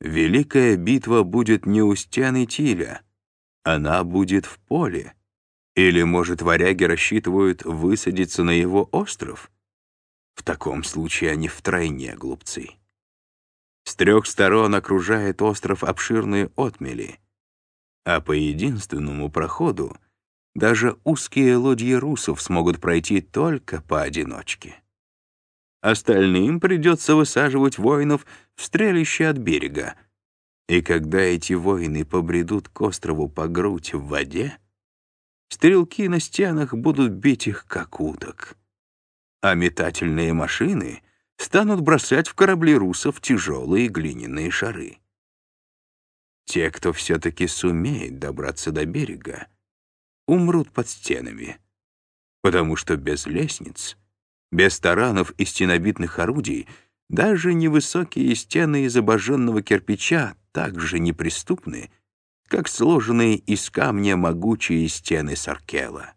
Великая битва будет не у стены Тиля, она будет в поле. Или, может, варяги рассчитывают высадиться на его остров? В таком случае они втройне глупцы. С трех сторон окружает остров обширные отмели, а по единственному проходу даже узкие лодьи русов смогут пройти только поодиночке. Остальным придется высаживать воинов в стрелище от берега. И когда эти воины побредут к острову по грудь в воде, стрелки на стенах будут бить их как уток. А метательные машины станут бросать в корабли русов тяжелые глиняные шары. Те, кто все-таки сумеет добраться до берега, умрут под стенами, потому что без лестниц — без таранов и стенобитных орудий даже невысокие стены из обожженного кирпича так же неприступны, как сложенные из камня могучие стены Саркела.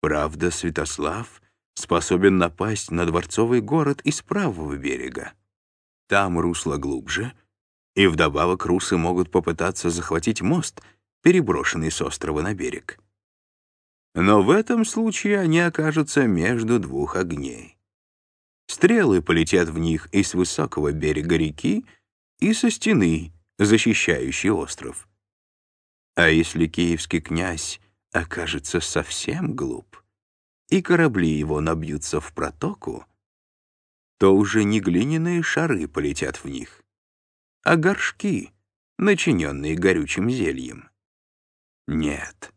Правда, Святослав способен напасть на дворцовый город из правого берега. Там русло глубже, и вдобавок русы могут попытаться захватить мост, переброшенный с острова на берег. Но в этом случае они окажутся между двух огней. Стрелы полетят в них и с высокого берега реки, и со стены, защищающей остров. А если киевский князь окажется совсем глуп, и корабли его набьются в протоку, то уже не глиняные шары полетят в них, а горшки, начиненные горючим зельем. Нет,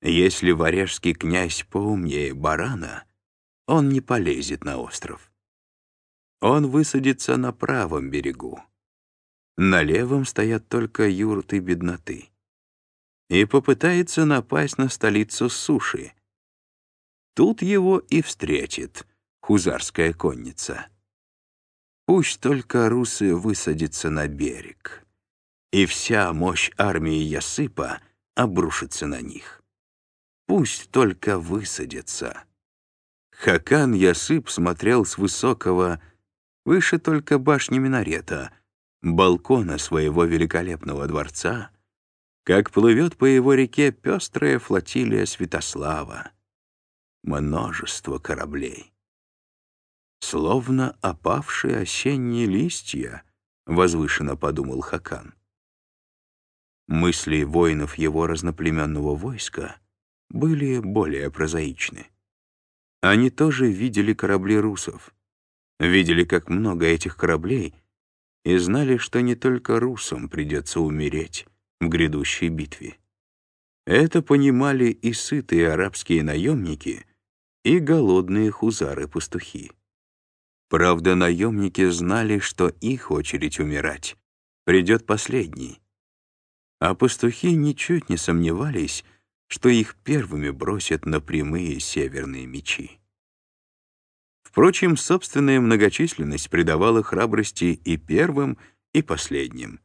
если варяжский князь поумнее барана, он не полезет на остров. Он высадится на правом берегу. На левом стоят только юрты бедноты. И попытается напасть на столицу суши. Тут его и встретит хузарская конница. Пусть только русы высадятся на берег, и вся мощь армии Ясыпа обрушится на них. Пусть только высадится. Хакан Ясып смотрел с высокого, выше только башни минарета, балкона своего великолепного дворца, как плывет по его реке пестрая флотилия Святослава. Множество кораблей. Словно опавшие осенние листья, возвышенно подумал Хакан. Мысли воинов его разноплеменного войска — были более прозаичны. Они тоже видели корабли русов, видели, как много этих кораблей, и знали, что не только русам придется умереть в грядущей битве. Это понимали и сытые арабские наемники, и голодные хузары-пастухи. Правда, наемники знали, что их очередь умирать придет последней. А пастухи ничуть не сомневались, что их первыми бросят на прямые северные мечи. Впрочем, собственная многочисленность придавала храбрости и первым, и последним,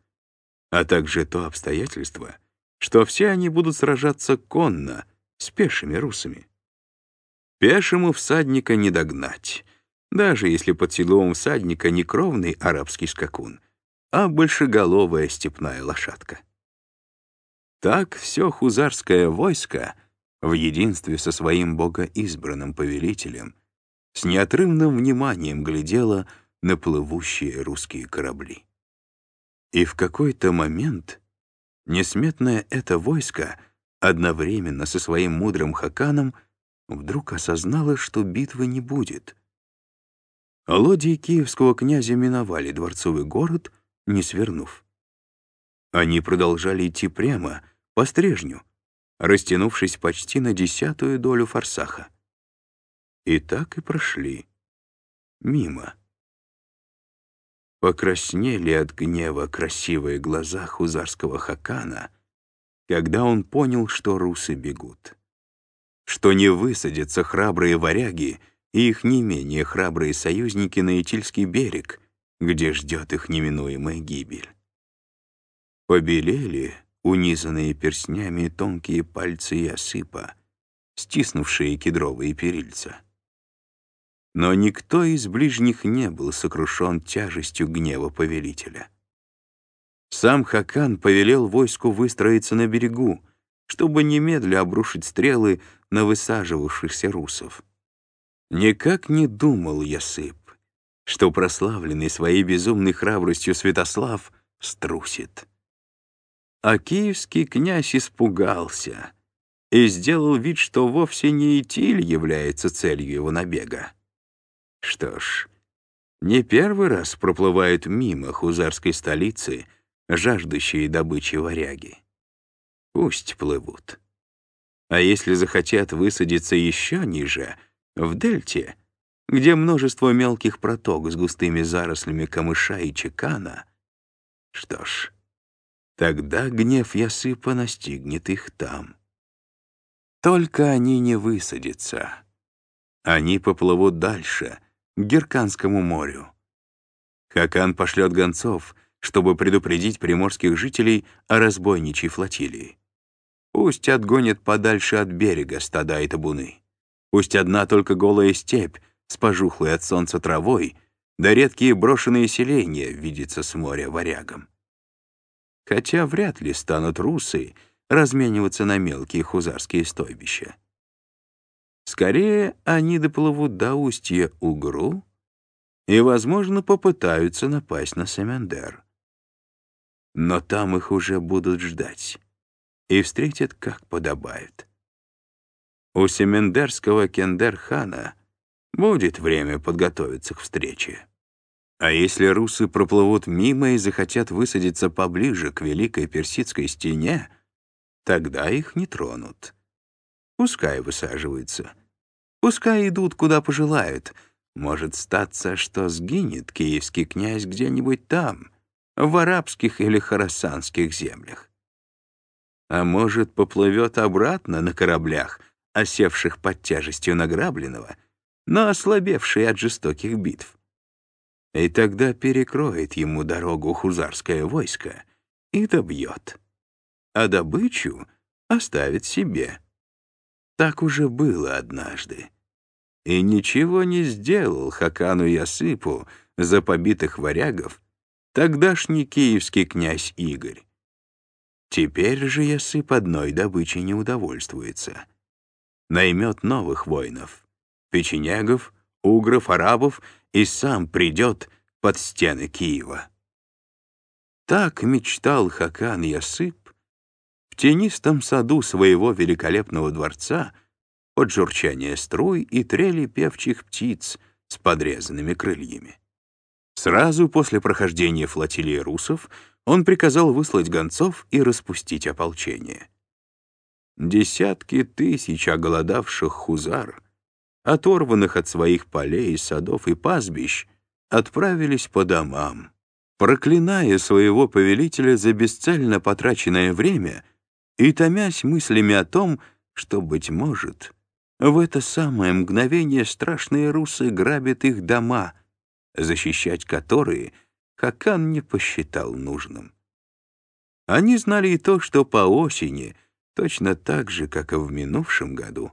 а также то обстоятельство, что все они будут сражаться конно, с пешими русами. Пешему всадника не догнать, даже если под седлом всадника не кровный арабский скакун, а большеголовая степная лошадка. Так все хузарское войско в единстве со своим богоизбранным повелителем с неотрывным вниманием глядело на плывущие русские корабли. И в какой-то момент несметное это войско одновременно со своим мудрым хаканом вдруг осознало, что битвы не будет. Лодии киевского князя миновали дворцовый город, не свернув. Они продолжали идти прямо, по стрежню, растянувшись почти на десятую долю форсаха. И так и прошли. Мимо. Покраснели от гнева красивые глаза хузарского хакана, когда он понял, что русы бегут. Что не высадятся храбрые варяги и их не менее храбрые союзники на Итильский берег, где ждет их неминуемая гибель. Побелели, унизанные перстнями тонкие пальцы Ясыпа, стиснувшие кедровые перильца. Но никто из ближних не был сокрушен тяжестью гнева повелителя. Сам Хакан повелел войску выстроиться на берегу, чтобы немедля обрушить стрелы на высаживавшихся русов. Никак не думал Ясып, что прославленный своей безумной храбростью Святослав струсит. А киевский князь испугался и сделал вид, что вовсе не Итиль является целью его набега. Что ж, не первый раз проплывают мимо хузарской столицы жаждущие добычи варяги. Пусть плывут. А если захотят высадиться еще ниже, в дельте, где множество мелких проток с густыми зарослями камыша и чекана, что ж, тогда гнев Ясыпа настигнет их там. Только они не высадятся. Они поплывут дальше, к Герканскому морю. Хакан пошлет гонцов, чтобы предупредить приморских жителей о разбойничьей флотилии. Пусть отгонят подальше от берега стада и табуны. Пусть одна только голая степь с пожухлой от солнца травой, да редкие брошенные селения видятся с моря варягам. Хотя вряд ли станут русы размениваться на мелкие хузарские стойбища. Скорее, они доплывут до устья Угру и, возможно, попытаются напасть на Семендер. Но там их уже будут ждать и встретят, как подобает. У семендерского Кендер-хана будет время подготовиться к встрече. А если русы проплывут мимо и захотят высадиться поближе к Великой Персидской стене, тогда их не тронут. Пускай высаживаются. Пускай идут, куда пожелают. Может статься, что сгинет киевский князь где-нибудь там, в арабских или харасанских землях. А может, поплывет обратно на кораблях — осевших под тяжестью награбленного, но ослабевший от жестоких битв. И тогда перекроет ему дорогу хузарское войско и добьет, а добычу оставит себе. Так уже было однажды. И ничего не сделал Хакану Ясыпу за побитых варягов тогдашний киевский князь Игорь. Теперь же Ясып одной добычей не удовольствуется наймет новых воинов, печенегов, угров, арабов и сам придет под стены Киева. Так мечтал Хакан Ясып в тенистом саду своего великолепного дворца под журчание струй и трели певчих птиц с подрезанными крыльями. Сразу после прохождения флотилии русов он приказал выслать гонцов и распустить ополчение. Десятки тысяч оголодавших хузар, оторванных от своих полей, садов и пастбищ, отправились по домам, проклиная своего повелителя за бесцельно потраченное время и томясь мыслями о том, что, быть может, в это самое мгновение страшные русы грабят их дома, защищать которые Хакан не посчитал нужным. Они знали и то, что по осени — точно так же, как и в минувшем году,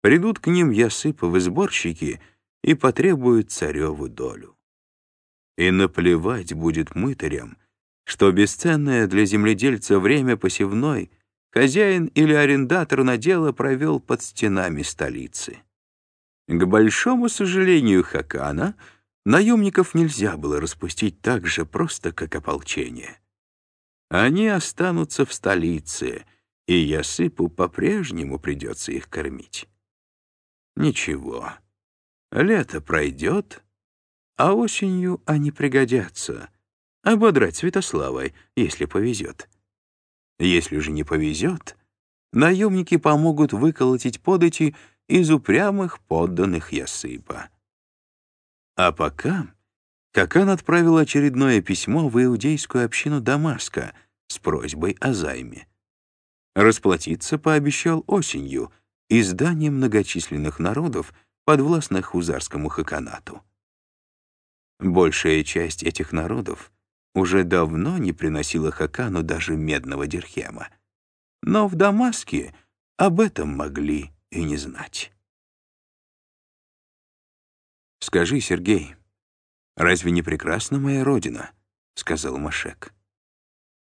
придут к ним Ясыповы сборщики и потребуют цареву долю. И наплевать будет мытарям, что бесценное для земледельца время посевной хозяин или арендатор на дело провел под стенами столицы. К большому сожалению Хакана, наемников нельзя было распустить так же просто, как ополчение. Они останутся в столице — и Ясыпу по-прежнему придется их кормить. Ничего, лето пройдет, а осенью они пригодятся. Ободрать Святославой, если повезет. Если же не повезет, наемники помогут выколотить подати из упрямых подданных Ясыпа. А пока Какан отправил очередное письмо в иудейскую общину Дамаска с просьбой о займе. Расплатиться пообещал осенью изданием многочисленных народов, подвластных хузарскому хаканату. Большая часть этих народов уже давно не приносила Хакану даже медного дирхема. Но в Дамаске об этом могли и не знать. «Скажи, Сергей, разве не прекрасна моя родина?» — сказал Машек.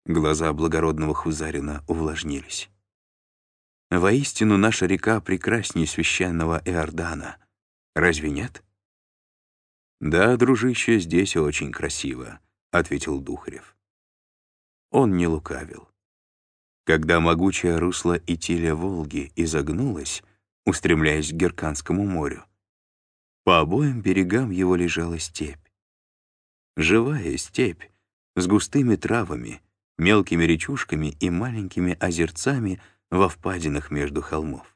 Глаза благородного Хузарина увлажнились. «Воистину наша река прекраснее священного Иордана. Разве нет?» «Да, дружище, здесь очень красиво», — ответил Духарев. Он не лукавил. Когда могучее русло Итиля Волги изогнулось, устремляясь к Герканскому морю, по обоим берегам его лежала степь. Живая степь с густыми травами, мелкими речушками и маленькими озерцами во впадинах между холмов.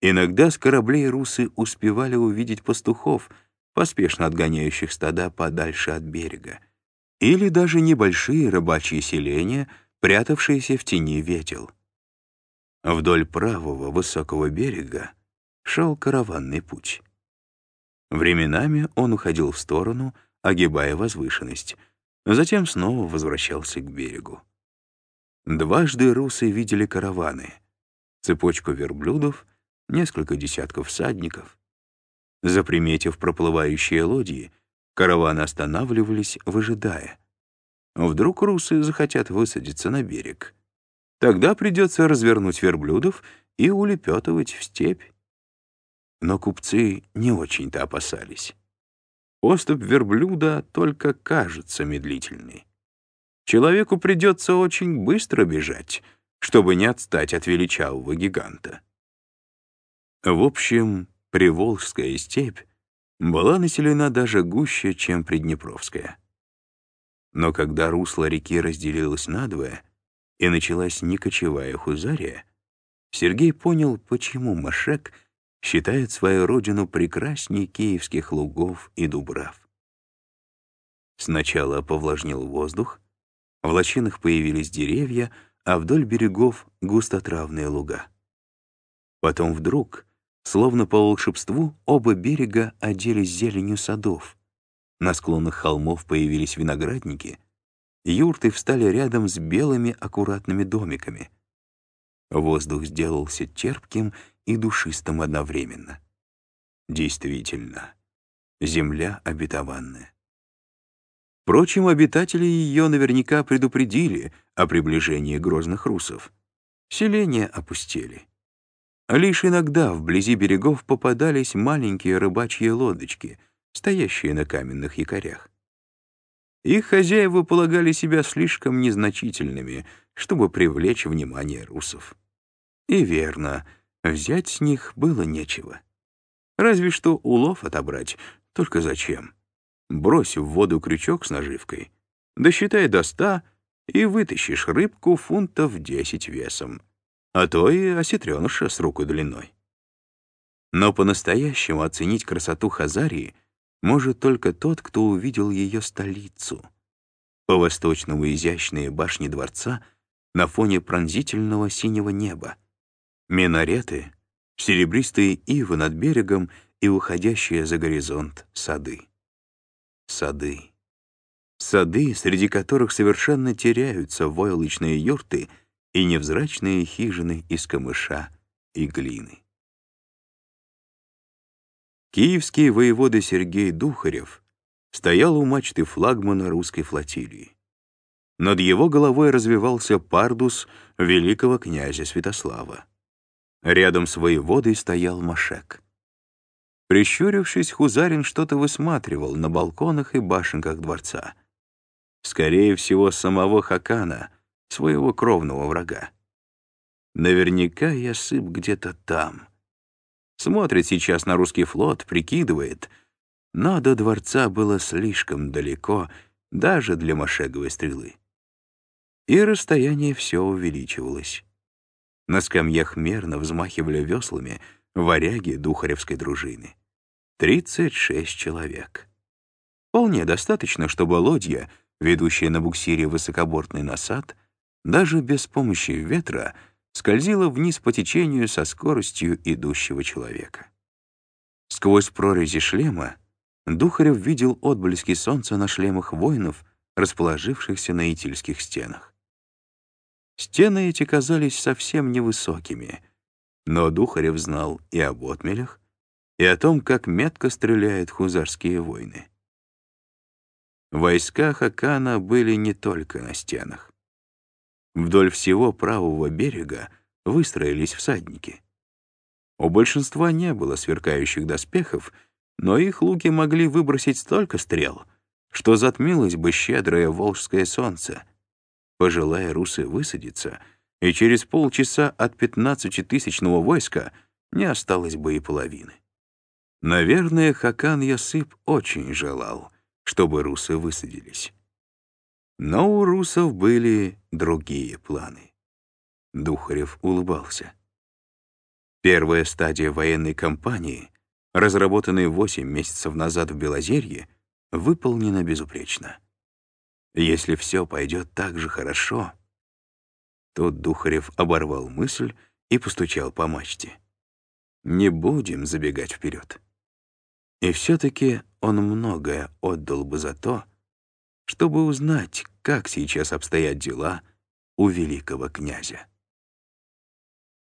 Иногда с кораблей русы успевали увидеть пастухов — поспешно отгоняющих стада подальше от берега, или даже небольшие рыбачьи селения, прятавшиеся в тени ветел. Вдоль правого высокого берега шел караванный путь. Временами он уходил в сторону, огибая возвышенность, затем снова возвращался к берегу. Дважды русы видели караваны, цепочку верблюдов, несколько десятков всадников — Заприметив проплывающие лодьи, караваны останавливались, выжидая. Вдруг русы захотят высадиться на берег. Тогда придется развернуть верблюдов и улепетывать в степь. Но купцы не очень-то опасались. Поступ верблюда только кажется медлительной. Человеку придется очень быстро бежать, чтобы не отстать от величавого гиганта. В общем, Приволжская степь была населена даже гуще, чем Приднепровская. Но когда русло реки разделилось надвое и началась некочевая Хузария, Сергей понял, почему Машек считает свою родину прекрасней киевских лугов и дубрав. Сначала повлажнил воздух, в лощинах появились деревья, а вдоль берегов — густотравные луга. Потом вдруг Словно по волшебству, оба берега оделись зеленью садов. На склонах холмов появились виноградники, юрты встали рядом с белыми аккуратными домиками. Воздух сделался терпким и душистым одновременно. Действительно, земля обетованная. Впрочем, обитатели ее наверняка предупредили о приближении грозных русов. Селения опустели. Лишь иногда вблизи берегов попадались маленькие рыбачьи лодочки, стоящие на каменных якорях. Их хозяева полагали себя слишком незначительными, чтобы привлечь внимание русов. И верно, взять с них было нечего. Разве что улов отобрать, только зачем? Брось в воду крючок с наживкой, досчитай до ста и вытащишь рыбку фунтов десять весом а то и осетреныша с руку длиной. Но по-настоящему оценить красоту Хазарии может только тот, кто увидел ее столицу. По-восточному изящные башни дворца на фоне пронзительного синего неба, минареты, серебристые ивы над берегом и уходящие за горизонт сады. Сады. Сады, среди которых совершенно теряются войлочные юрты — и невзрачные хижины из камыша и глины. Киевский воевода Сергей Духарев стоял у мачты флагмана русской флотилии. Над его головой развивался пардус великого князя Святослава. Рядом с воеводой стоял Машек. Прищурившись, Хузарин что-то высматривал на балконах и башенках дворца. Скорее всего, самого Хакана, своего кровного врага. Наверняка я сып где-то там. Смотрит сейчас на русский флот, прикидывает, но до дворца было слишком далеко даже для машеговой стрелы. И расстояние все увеличивалось. На скамьях мерно взмахивали веслами варяги Духаревской дружины. Тридцать шесть человек. Вполне достаточно, чтобы лодья, ведущая на буксире высокобортный насад, даже без помощи ветра скользила вниз по течению со скоростью идущего человека. Сквозь прорези шлема Духарев видел отблески солнца на шлемах воинов, расположившихся на итильских стенах. Стены эти казались совсем невысокими, но Духарев знал и об отмелях, и о том, как метко стреляют хузарские войны. Войска Хакана были не только на стенах. Вдоль всего правого берега выстроились всадники. У большинства не было сверкающих доспехов, но их луки могли выбросить столько стрел, что затмилось бы щедрое волжское солнце. Пожелая русы высадиться, и через полчаса от пятнадцатитысячного войска не осталось бы и половины. Наверное, Хакан Ясып очень желал, чтобы русы высадились. Но у русов были другие планы. Духарев улыбался. Первая стадия военной кампании, разработанная 8 месяцев назад в Белозерье, выполнена безупречно. Если все пойдет так же хорошо... Тут Духарев оборвал мысль и постучал по мачте. Не будем забегать вперед. И все-таки он многое отдал бы за то, чтобы узнать, как сейчас обстоят дела у великого князя.